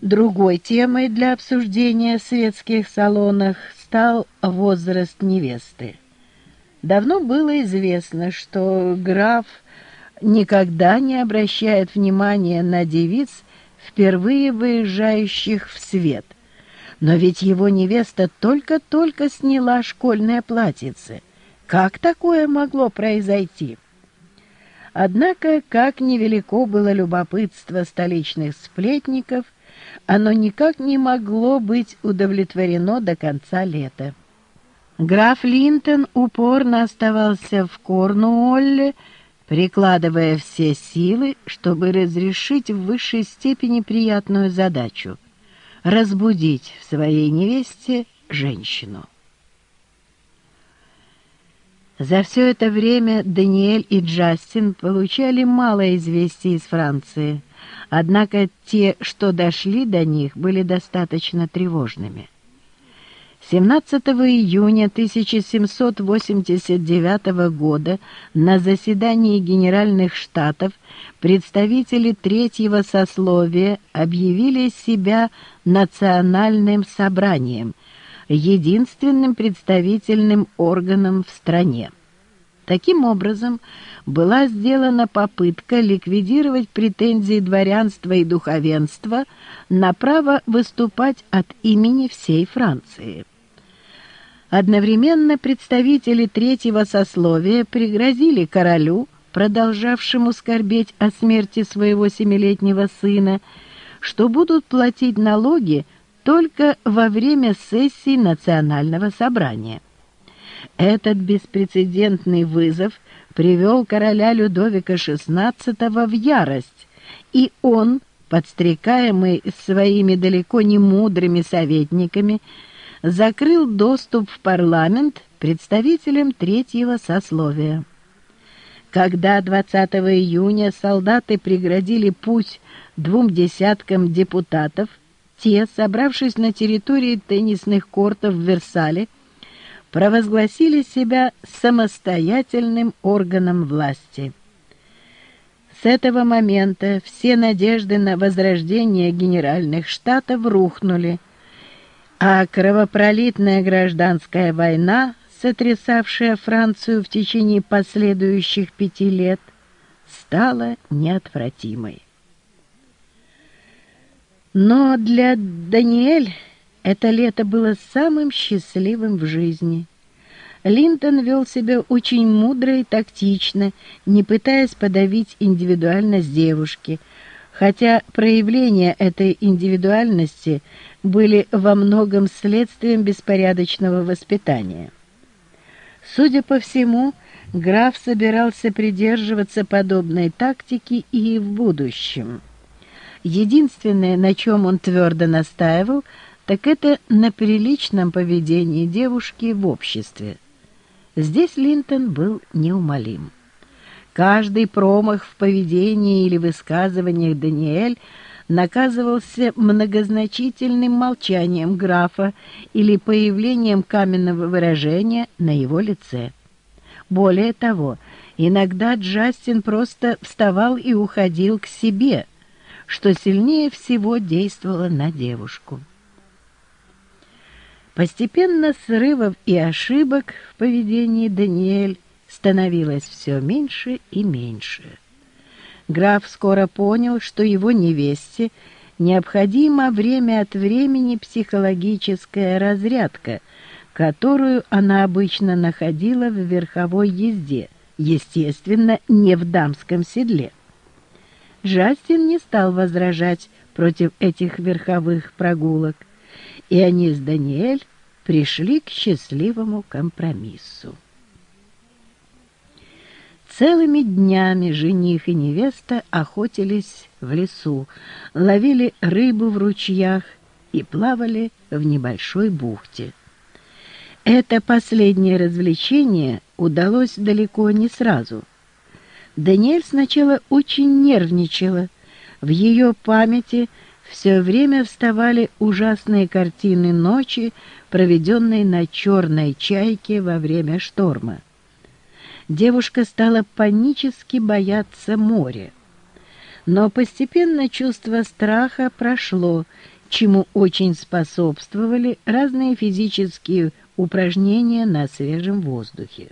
Другой темой для обсуждения в светских салонах стал возраст невесты. Давно было известно, что граф никогда не обращает внимания на девиц, впервые выезжающих в свет. Но ведь его невеста только-только сняла школьное платьице. Как такое могло произойти? Однако, как невелико было любопытство столичных сплетников, оно никак не могло быть удовлетворено до конца лета. Граф Линтон упорно оставался в Корнуолле, прикладывая все силы, чтобы разрешить в высшей степени приятную задачу — разбудить в своей невесте женщину. За все это время Даниэль и Джастин получали мало известий из Франции, однако те, что дошли до них, были достаточно тревожными. 17 июня 1789 года на заседании Генеральных Штатов представители третьего сословия объявили себя национальным собранием – единственным представительным органом в стране. Таким образом, была сделана попытка ликвидировать претензии дворянства и духовенства на право выступать от имени всей Франции. Одновременно представители третьего сословия пригрозили королю, продолжавшему скорбеть о смерти своего семилетнего сына, что будут платить налоги только во время сессии национального собрания. Этот беспрецедентный вызов привел короля Людовика XVI в ярость, и он, подстрекаемый своими далеко не мудрыми советниками, закрыл доступ в парламент представителям третьего сословия. Когда 20 июня солдаты преградили путь двум десяткам депутатов, те, собравшись на территории теннисных кортов в Версале, провозгласили себя самостоятельным органом власти. С этого момента все надежды на возрождение генеральных штатов рухнули, а кровопролитная гражданская война, сотрясавшая Францию в течение последующих пяти лет, стала неотвратимой. Но для Даниэль это лето было самым счастливым в жизни. Линтон вел себя очень мудро и тактично, не пытаясь подавить индивидуальность девушки, хотя проявления этой индивидуальности были во многом следствием беспорядочного воспитания. Судя по всему, граф собирался придерживаться подобной тактики и в будущем. Единственное, на чем он твердо настаивал, так это на приличном поведении девушки в обществе. Здесь Линтон был неумолим. Каждый промах в поведении или высказываниях Даниэль наказывался многозначительным молчанием графа или появлением каменного выражения на его лице. Более того, иногда Джастин просто вставал и уходил к себе, что сильнее всего действовало на девушку. Постепенно срывов и ошибок в поведении Даниэль становилось все меньше и меньше. Граф скоро понял, что его невесте необходима время от времени психологическая разрядка, которую она обычно находила в верховой езде, естественно, не в дамском седле. Джастин не стал возражать против этих верховых прогулок, и они с Даниэль пришли к счастливому компромиссу. Целыми днями жених и невеста охотились в лесу, ловили рыбу в ручьях и плавали в небольшой бухте. Это последнее развлечение удалось далеко не сразу. Даниэль сначала очень нервничала. В ее памяти все время вставали ужасные картины ночи, проведенной на черной чайке во время шторма. Девушка стала панически бояться моря. Но постепенно чувство страха прошло, чему очень способствовали разные физические упражнения на свежем воздухе.